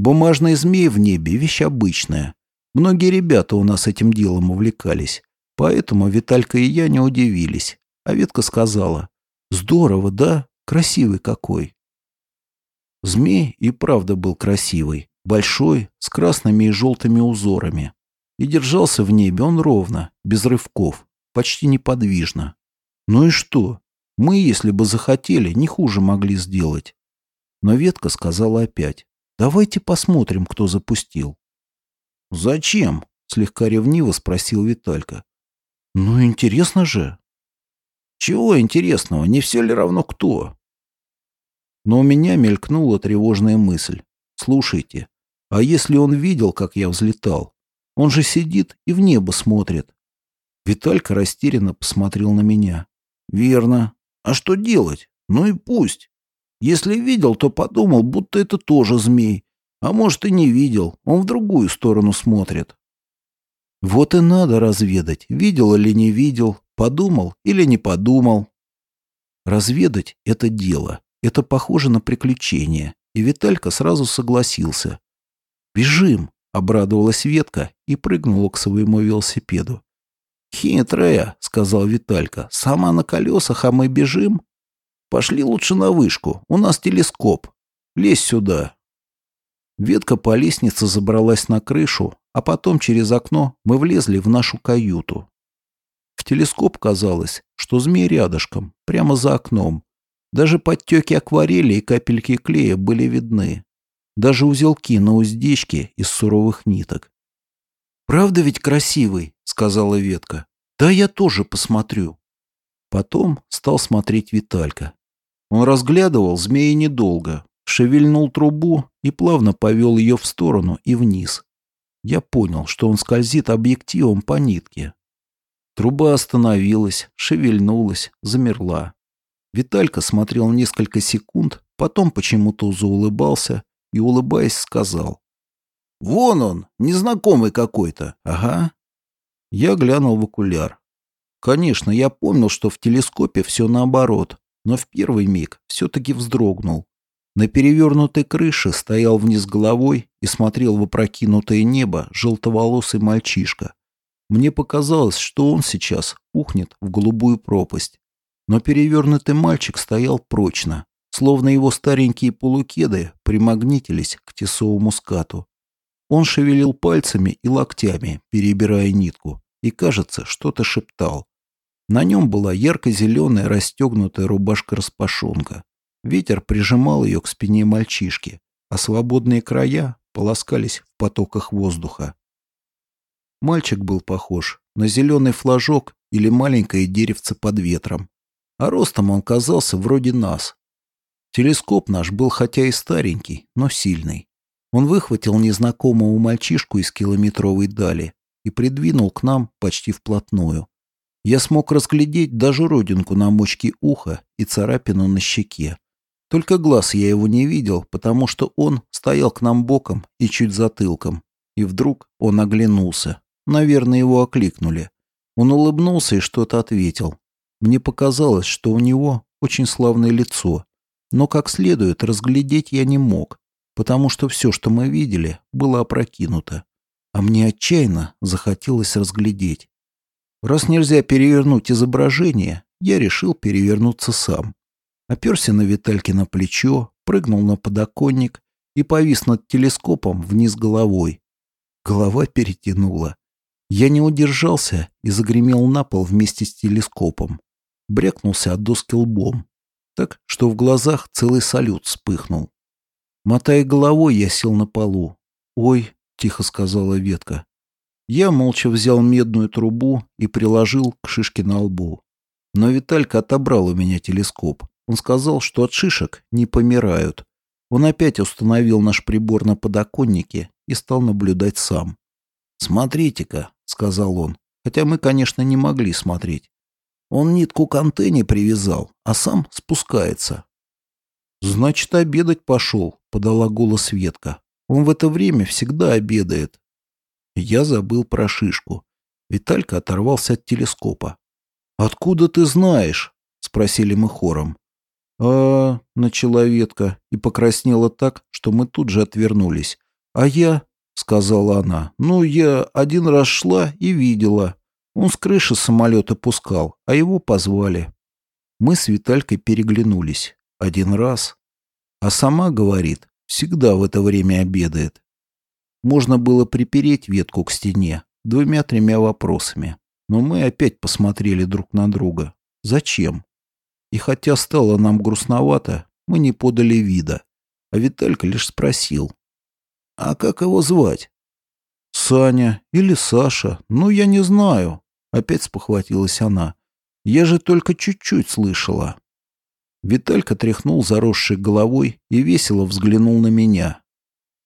Бумажный змей в небе – вещь обычная. Многие ребята у нас этим делом увлекались. Поэтому Виталька и я не удивились. А ветка сказала, «Здорово, да? Красивый какой». Змей и правда был красивый, большой, с красными и желтыми узорами. И держался в небе он ровно, без рывков, почти неподвижно. Ну и что? Мы, если бы захотели, не хуже могли сделать. Но ветка сказала опять, «Давайте посмотрим, кто запустил». «Зачем?» — слегка ревниво спросил Виталька. «Ну, интересно же». «Чего интересного? Не все ли равно кто?» Но у меня мелькнула тревожная мысль. «Слушайте, а если он видел, как я взлетал? Он же сидит и в небо смотрит». Виталька растерянно посмотрел на меня. «Верно. А что делать? Ну и пусть. Если видел, то подумал, будто это тоже змей. А может и не видел, он в другую сторону смотрит. Вот и надо разведать, видел или не видел, подумал или не подумал. Разведать — это дело, это похоже на приключение, и Виталька сразу согласился. «Бежим!» — обрадовалась Ветка и прыгнула к своему велосипеду. «Хитрая!» — сказал Виталька. «Сама на колесах, а мы бежим?» «Пошли лучше на вышку, у нас телескоп. Лезь сюда!» Ветка по лестнице забралась на крышу, а потом через окно мы влезли в нашу каюту. В телескоп казалось, что змей рядышком, прямо за окном. Даже подтеки акварели и капельки клея были видны. Даже узелки на уздечке из суровых ниток. «Правда ведь красивый?» — сказала ветка. «Да я тоже посмотрю». Потом стал смотреть Виталька. Он разглядывал змеи недолго, шевельнул трубу и плавно повел ее в сторону и вниз. Я понял, что он скользит объективом по нитке. Труба остановилась, шевельнулась, замерла. Виталька смотрел несколько секунд, потом почему-то заулыбался и, улыбаясь, сказал. «Вон он, незнакомый какой-то, ага». Я глянул в окуляр. Конечно, я помнил, что в телескопе все наоборот, но в первый миг все-таки вздрогнул. На перевернутой крыше стоял вниз головой и смотрел в опрокинутое небо желтоволосый мальчишка. Мне показалось, что он сейчас ухнет в голубую пропасть. Но перевернутый мальчик стоял прочно, словно его старенькие полукеды примагнитились к тесовому скату. Он шевелил пальцами и локтями, перебирая нитку, и, кажется, что-то шептал. На нем была ярко-зеленая расстегнутая рубашка-распашонка. Ветер прижимал ее к спине мальчишки, а свободные края полоскались в потоках воздуха. Мальчик был похож на зеленый флажок или маленькое деревце под ветром, а ростом он казался вроде нас. Телескоп наш был хотя и старенький, но сильный. Он выхватил незнакомого мальчишку из километровой дали и придвинул к нам почти вплотную. Я смог разглядеть даже родинку на мочке уха и царапину на щеке. Только глаз я его не видел, потому что он стоял к нам боком и чуть затылком. И вдруг он оглянулся. Наверное, его окликнули. Он улыбнулся и что-то ответил. Мне показалось, что у него очень славное лицо. Но как следует разглядеть я не мог, потому что все, что мы видели, было опрокинуто. А мне отчаянно захотелось разглядеть. Раз нельзя перевернуть изображение, я решил перевернуться сам оперся на Виталькино плечо, прыгнул на подоконник и повис над телескопом вниз головой. Голова перетянула. Я не удержался и загремел на пол вместе с телескопом. Брякнулся от доски лбом. Так, что в глазах целый салют вспыхнул. Мотая головой, я сел на полу. «Ой», — тихо сказала ветка. Я молча взял медную трубу и приложил к шишке на лбу. Но Виталька отобрал у меня телескоп. Он сказал, что от шишек не помирают. Он опять установил наш прибор на подоконнике и стал наблюдать сам. «Смотрите-ка», — сказал он, хотя мы, конечно, не могли смотреть. Он нитку к антенне привязал, а сам спускается. «Значит, обедать пошел», — подала голос Ветка. «Он в это время всегда обедает». Я забыл про шишку. Виталька оторвался от телескопа. «Откуда ты знаешь?» — спросили мы хором а начала ветка и покраснела так, что мы тут же отвернулись. «А я?» — сказала она. «Ну, я один раз шла и видела. Он с крыши самолета пускал, а его позвали». Мы с Виталькой переглянулись. Один раз. А сама, говорит, всегда в это время обедает. Можно было припереть ветку к стене двумя-тремя вопросами. Но мы опять посмотрели друг на друга. Зачем? И хотя стало нам грустновато, мы не подали вида. А Виталька лишь спросил. «А как его звать?» «Саня или Саша? Ну, я не знаю». Опять спохватилась она. «Я же только чуть-чуть слышала». Виталька тряхнул заросшей головой и весело взглянул на меня.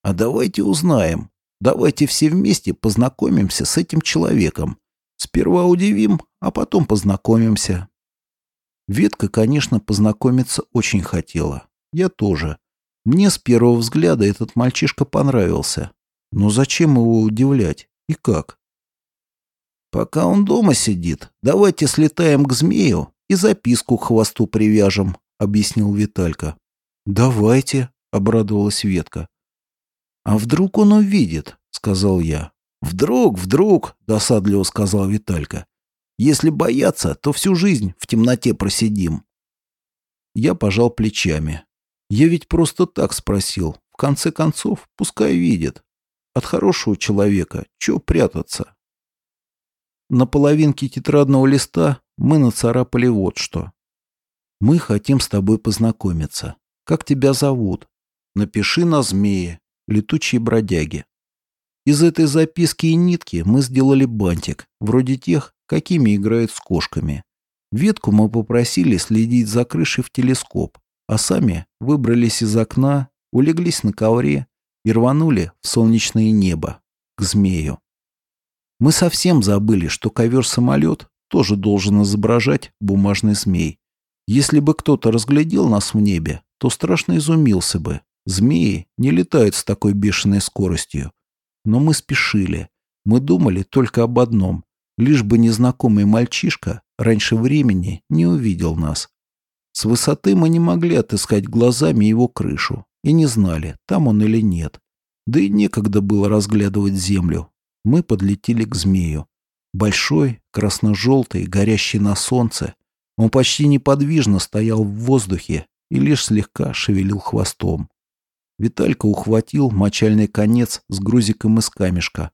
«А давайте узнаем. Давайте все вместе познакомимся с этим человеком. Сперва удивим, а потом познакомимся». Ветка, конечно, познакомиться очень хотела. Я тоже. Мне с первого взгляда этот мальчишка понравился. Но зачем его удивлять? И как? Пока он дома сидит, давайте слетаем к змею и записку к хвосту привяжем, объяснил Виталька. Давайте, обрадовалась Ветка. А вдруг он увидит, сказал я. Вдруг, вдруг, досадливо сказал Виталька. Если бояться, то всю жизнь в темноте просидим. Я пожал плечами. Я ведь просто так спросил. В конце концов, пускай видит. От хорошего человека чего прятаться? На половинке тетрадного листа мы нацарапали вот что. Мы хотим с тобой познакомиться. Как тебя зовут? Напиши на змее, летучие бродяги. Из этой записки и нитки мы сделали бантик, вроде тех, какими играют с кошками. Ветку мы попросили следить за крышей в телескоп, а сами выбрались из окна, улеглись на ковре и рванули в солнечное небо, к змею. Мы совсем забыли, что ковер-самолет тоже должен изображать бумажный змей. Если бы кто-то разглядел нас в небе, то страшно изумился бы. Змеи не летают с такой бешеной скоростью. Но мы спешили. Мы думали только об одном лишь бы незнакомый мальчишка раньше времени не увидел нас. С высоты мы не могли отыскать глазами его крышу и не знали, там он или нет. Да и некогда было разглядывать землю. Мы подлетели к змею. Большой, красно-желтый, горящий на солнце. Он почти неподвижно стоял в воздухе и лишь слегка шевелил хвостом. Виталька ухватил мочальный конец с грузиком из камешка,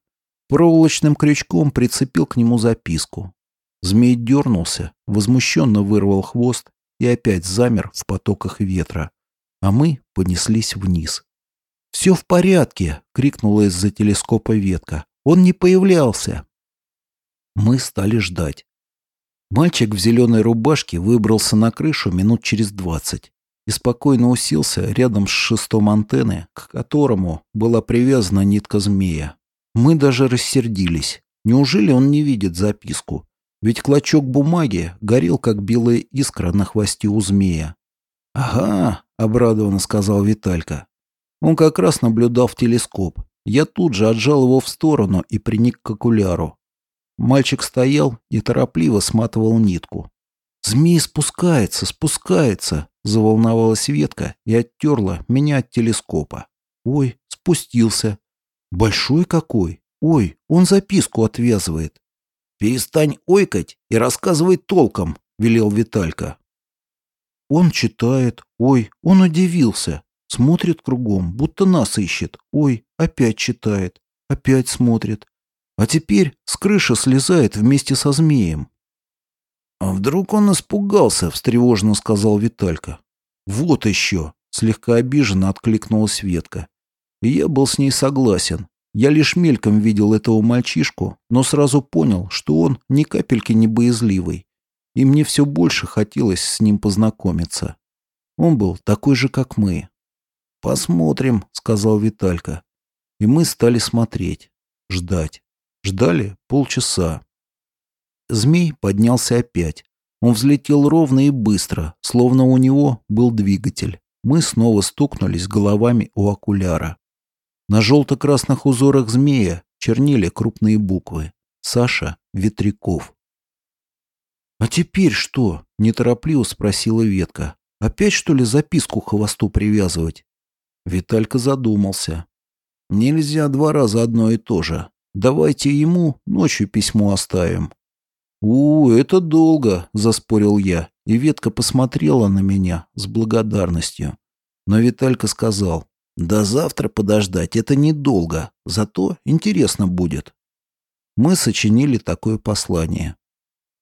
Проволочным крючком прицепил к нему записку. Змей дернулся, возмущенно вырвал хвост и опять замер в потоках ветра. А мы понеслись вниз. «Все в порядке!» — крикнула из-за телескопа ветка. «Он не появлялся!» Мы стали ждать. Мальчик в зеленой рубашке выбрался на крышу минут через двадцать и спокойно уселся рядом с шестом антенны, к которому была привязана нитка змея. Мы даже рассердились. Неужели он не видит записку? Ведь клочок бумаги горел, как белая искра на хвосте у змея. «Ага», — обрадованно сказал Виталька. Он как раз наблюдал в телескоп. Я тут же отжал его в сторону и приник к окуляру. Мальчик стоял и торопливо сматывал нитку. «Змей спускается, спускается!» — заволновалась ветка и оттерла меня от телескопа. «Ой, спустился!» Большой какой. Ой, он записку отвязывает. Перестань ойкать и рассказывай толком, велел Виталька. Он читает. Ой, он удивился. Смотрит кругом, будто нас ищет. Ой, опять читает. Опять смотрит. А теперь с крыши слезает вместе со змеем. «А вдруг он испугался?» — встревоженно сказал Виталька. «Вот еще!» — слегка обиженно откликнулась Ветка. И я был с ней согласен. Я лишь мельком видел этого мальчишку, но сразу понял, что он ни капельки не боязливый. И мне все больше хотелось с ним познакомиться. Он был такой же, как мы. «Посмотрим», — сказал Виталька. И мы стали смотреть, ждать. Ждали полчаса. Змей поднялся опять. Он взлетел ровно и быстро, словно у него был двигатель. Мы снова стукнулись головами у окуляра. На желто-красных узорах змея чернели крупные буквы. Саша Ветряков. «А теперь что?» — неторопливо спросила ветка. «Опять, что ли, записку хвосту привязывать?» Виталька задумался. Нельзя два раза одно и то же. Давайте ему ночью письмо оставим. «У, это долго», — заспорил я, и ветка посмотрела на меня с благодарностью. Но Виталька сказал, «До завтра подождать это недолго, зато интересно будет». Мы сочинили такое послание.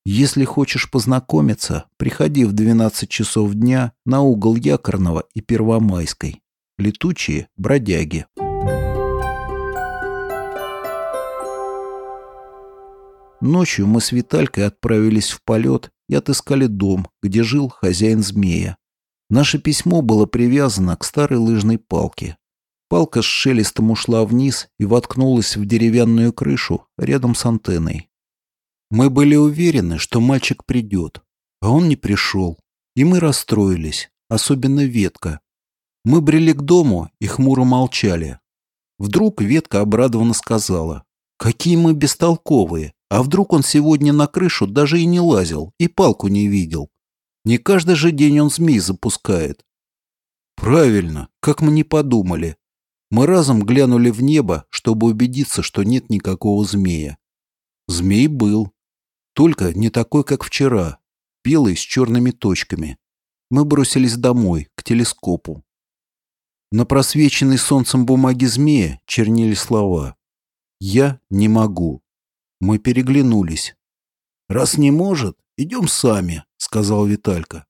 Если хочешь познакомиться, приходи в 12 часов дня на угол Якорного и Первомайской. Летучие бродяги. Ночью мы с Виталькой отправились в полет и отыскали дом, где жил хозяин змея. Наше письмо было привязано к старой лыжной палке. Палка с шелестом ушла вниз и воткнулась в деревянную крышу рядом с антенной. Мы были уверены, что мальчик придет, а он не пришел. И мы расстроились, особенно ветка. Мы брели к дому и хмуро молчали. Вдруг ветка обрадованно сказала, «Какие мы бестолковые! А вдруг он сегодня на крышу даже и не лазил, и палку не видел? Не каждый же день он змей запускает. Правильно, как мы не подумали. Мы разом глянули в небо, чтобы убедиться, что нет никакого змея. Змей был. Только не такой, как вчера. Белый с черными точками. Мы бросились домой, к телескопу. На просвеченной солнцем бумаге змея чернили слова «Я не могу». Мы переглянулись. «Раз не может, идем сами», — сказал Виталька.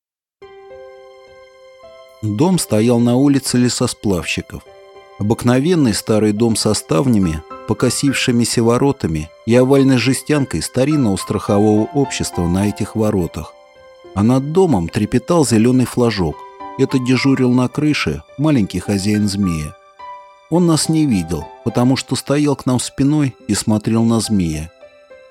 Дом стоял на улице лесосплавщиков. Обыкновенный старый дом со ставнями, покосившимися воротами и овальной жестянкой старинного страхового общества на этих воротах. А над домом трепетал зеленый флажок. Это дежурил на крыше маленький хозяин змея. Он нас не видел, потому что стоял к нам спиной и смотрел на змея.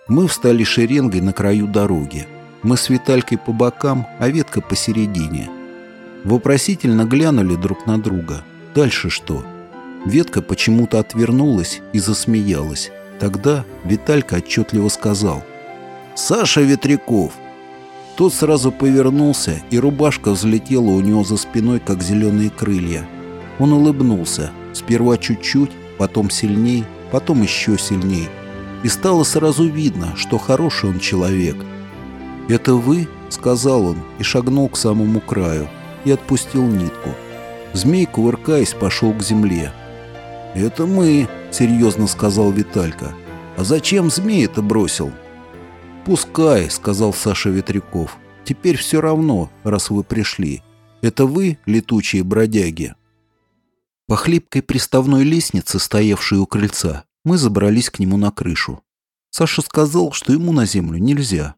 Мы встали шеренгой на краю дороги. Мы с Виталькой по бокам, а ветка посередине. Вопросительно глянули друг на друга. Дальше что? Ветка почему-то отвернулась и засмеялась. Тогда Виталька отчетливо сказал. «Саша Ветряков!» Тот сразу повернулся, и рубашка взлетела у него за спиной, как зеленые крылья. Он улыбнулся. Сперва чуть-чуть, потом сильней, потом еще сильней и стало сразу видно, что хороший он человек. «Это вы?» — сказал он и шагнул к самому краю и отпустил нитку. Змей, кувыркаясь, пошел к земле. «Это мы», — серьезно сказал Виталька. «А зачем змей это бросил?» «Пускай», — сказал Саша Ветряков. «Теперь все равно, раз вы пришли. Это вы, летучие бродяги?» По хлипкой приставной лестнице, стоявшей у крыльца, мы забрались к нему на крышу. Саша сказал, что ему на землю нельзя.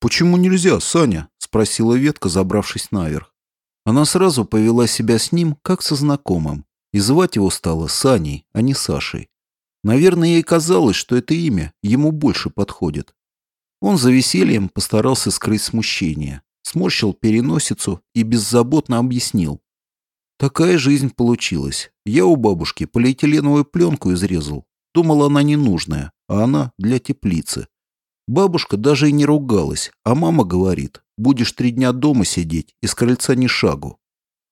«Почему нельзя, Саня?» — спросила ветка, забравшись наверх. Она сразу повела себя с ним, как со знакомым, и звать его стало Саней, а не Сашей. Наверное, ей казалось, что это имя ему больше подходит. Он за весельем постарался скрыть смущение, сморщил переносицу и беззаботно объяснил. Такая жизнь получилась. Я у бабушки полиэтиленовую пленку изрезал, Думала, она ненужная, а она для теплицы. Бабушка даже и не ругалась, а мама говорит, будешь три дня дома сидеть и с крыльца ни шагу.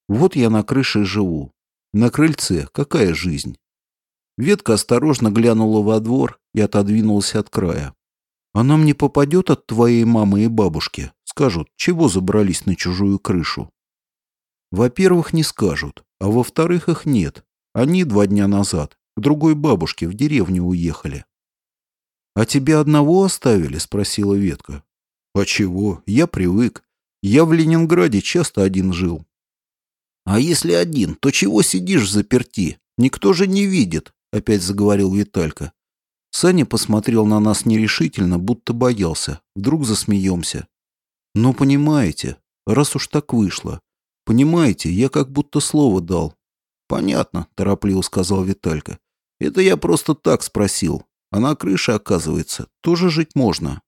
Вот я на крыше живу. На крыльце какая жизнь? Ветка осторожно глянула во двор и отодвинулась от края. А нам не попадет от твоей мамы и бабушки? Скажут, чего забрались на чужую крышу? Во-первых, не скажут, а во-вторых, их нет. Они два дня назад к другой бабушке в деревню уехали. «А тебя одного оставили?» — спросила Ветка. «А чего? Я привык. Я в Ленинграде часто один жил». «А если один, то чего сидишь заперти? Никто же не видит», — опять заговорил Виталька. Саня посмотрел на нас нерешительно, будто боялся. Вдруг засмеемся. «Ну, понимаете, раз уж так вышло. Понимаете, я как будто слово дал». «Понятно», — торопливо сказал Виталька. Это я просто так спросил. А на крыше, оказывается, тоже жить можно.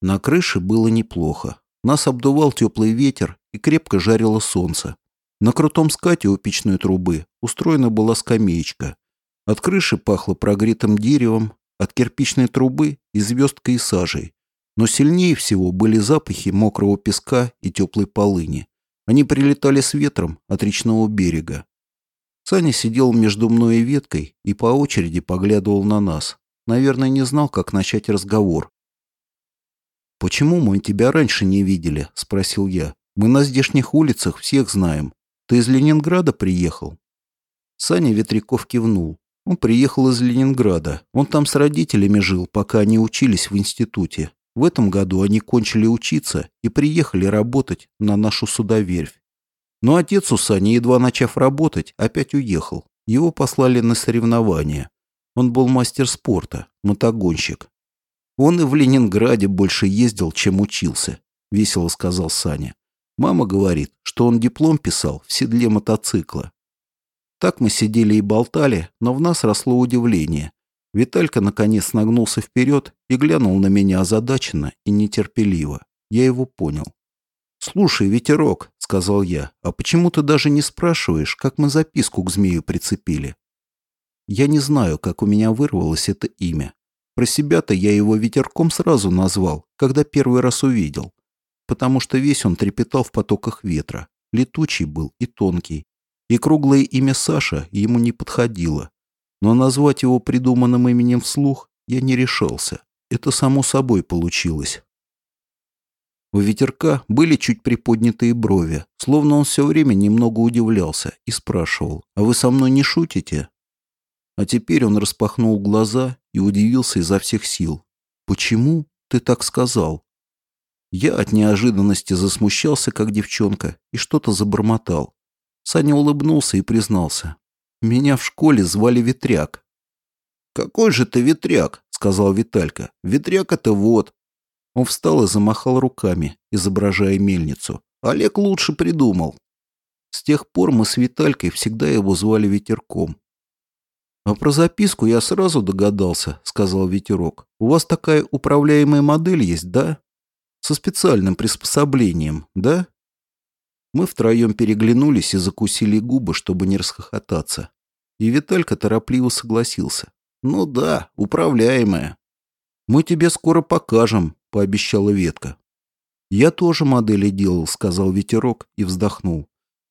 На крыше было неплохо. Нас обдувал теплый ветер и крепко жарило солнце. На крутом скате у печной трубы устроена была скамеечка. От крыши пахло прогретым деревом, от кирпичной трубы и звездкой и сажей. Но сильнее всего были запахи мокрого песка и теплой полыни. Они прилетали с ветром от речного берега. Саня сидел между мной и веткой и по очереди поглядывал на нас. Наверное, не знал, как начать разговор. «Почему мы тебя раньше не видели?» – спросил я. «Мы на здешних улицах всех знаем. Ты из Ленинграда приехал?» Саня Ветряков кивнул. Он приехал из Ленинграда. Он там с родителями жил, пока они учились в институте. В этом году они кончили учиться и приехали работать на нашу судоверфь. Но отец у Сани, едва начав работать, опять уехал. Его послали на соревнования. Он был мастер спорта, мотогонщик. Он и в Ленинграде больше ездил, чем учился, весело сказал Саня. Мама говорит, что он диплом писал в седле мотоцикла. Так мы сидели и болтали, но в нас росло удивление. Виталька наконец нагнулся вперед и глянул на меня озадаченно и нетерпеливо. Я его понял. «Слушай, ветерок», — сказал я, — «а почему ты даже не спрашиваешь, как мы записку к змею прицепили?» Я не знаю, как у меня вырвалось это имя. Про себя-то я его ветерком сразу назвал, когда первый раз увидел. Потому что весь он трепетал в потоках ветра. Летучий был и тонкий, и круглое имя Саша ему не подходило. Но назвать его придуманным именем вслух я не решался. Это само собой получилось. У ветерка были чуть приподнятые брови, словно он все время немного удивлялся и спрашивал, «А вы со мной не шутите?» А теперь он распахнул глаза и удивился изо всех сил. «Почему ты так сказал?» Я от неожиданности засмущался, как девчонка, и что-то забормотал. Саня улыбнулся и признался. «Меня в школе звали Ветряк». «Какой же ты Ветряк?» — сказал Виталька. «Ветряк — это вот». Он встал и замахал руками, изображая мельницу. «Олег лучше придумал». С тех пор мы с Виталькой всегда его звали Ветерком. «А про записку я сразу догадался», — сказал Ветерок. «У вас такая управляемая модель есть, да? Со специальным приспособлением, да?» Мы втроем переглянулись и закусили губы, чтобы не расхохотаться. И Виталька торопливо согласился. «Ну да, управляемая». «Мы тебе скоро покажем», — пообещала Ветка. «Я тоже модели делал», — сказал Ветерок и вздохнул.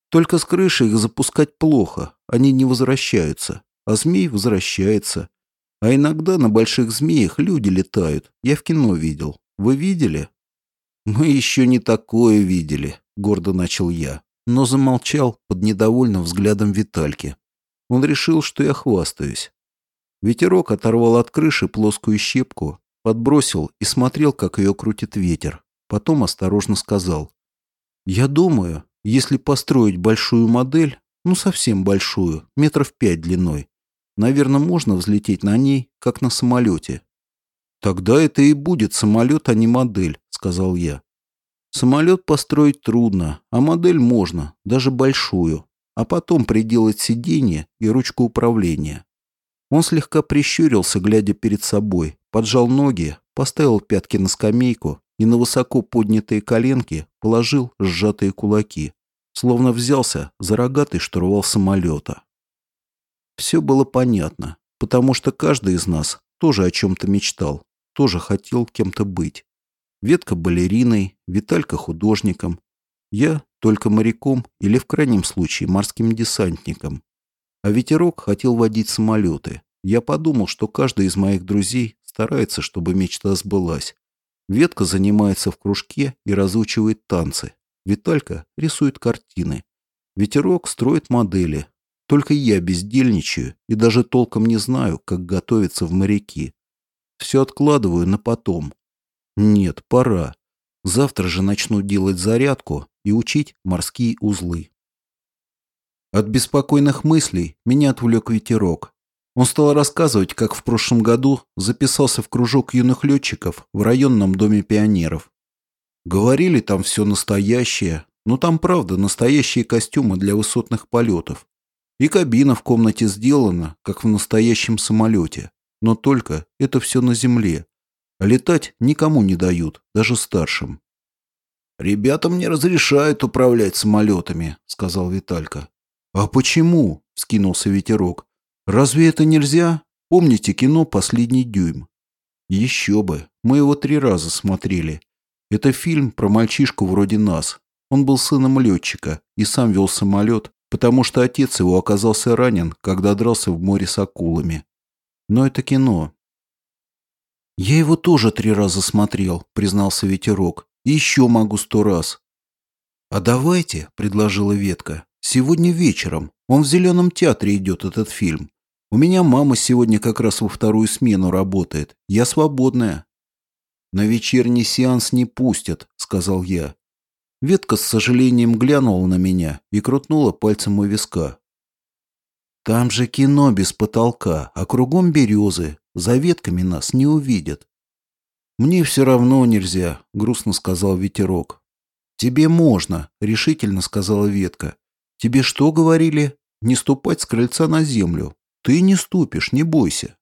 «Только с крыши их запускать плохо, они не возвращаются, а змей возвращается. А иногда на больших змеях люди летают, я в кино видел. Вы видели?» «Мы еще не такое видели», — гордо начал я, но замолчал под недовольным взглядом Витальки. Он решил, что я хвастаюсь. Ветерок оторвал от крыши плоскую щепку, подбросил и смотрел, как ее крутит ветер. Потом осторожно сказал. «Я думаю, если построить большую модель, ну совсем большую, метров пять длиной, наверное, можно взлететь на ней, как на самолете». «Тогда это и будет самолет, а не модель», — сказал я. Самолет построить трудно, а модель можно, даже большую, а потом приделать сиденье и ручку управления. Он слегка прищурился, глядя перед собой, поджал ноги, поставил пятки на скамейку и на высоко поднятые коленки положил сжатые кулаки, словно взялся за рогатый штурвал самолета. Все было понятно, потому что каждый из нас тоже о чем-то мечтал, тоже хотел кем-то быть. Ветка балериной, Виталька художником, я только моряком или в крайнем случае морским десантником. А ветерок хотел водить самолеты. Я подумал, что каждый из моих друзей старается, чтобы мечта сбылась. Ветка занимается в кружке и разучивает танцы. Виталька рисует картины. Ветерок строит модели. Только я бездельничаю и даже толком не знаю, как готовиться в моряки. Все откладываю на потом, нет, пора. Завтра же начну делать зарядку и учить морские узлы. От беспокойных мыслей меня отвлек ветерок. Он стал рассказывать, как в прошлом году записался в кружок юных летчиков в районном доме пионеров. Говорили, там все настоящее, но там правда настоящие костюмы для высотных полетов. И кабина в комнате сделана, как в настоящем самолете. Но только это все на земле, а летать никому не дают, даже старшим. «Ребятам не разрешают управлять самолетами», — сказал Виталька. «А почему?» — скинулся ветерок. «Разве это нельзя? Помните кино «Последний дюйм»?» «Еще бы. Мы его три раза смотрели. Это фильм про мальчишку вроде нас. Он был сыном летчика и сам вел самолет, потому что отец его оказался ранен, когда дрался в море с акулами. Но это кино. «Я его тоже три раза смотрел», — признался Ветерок. «И еще могу сто раз». «А давайте», — предложила Ветка, — «сегодня вечером. Он в Зеленом театре идет, этот фильм. У меня мама сегодня как раз во вторую смену работает. Я свободная». «На вечерний сеанс не пустят», — сказал я. Ветка с сожалением глянула на меня и крутнула пальцем у виска. «Там же кино без потолка, а кругом березы. За ветками нас не увидят». «Мне все равно нельзя», — грустно сказал ветерок. «Тебе можно», — решительно сказала ветка. «Тебе что говорили? Не ступать с крыльца на землю. Ты не ступишь, не бойся».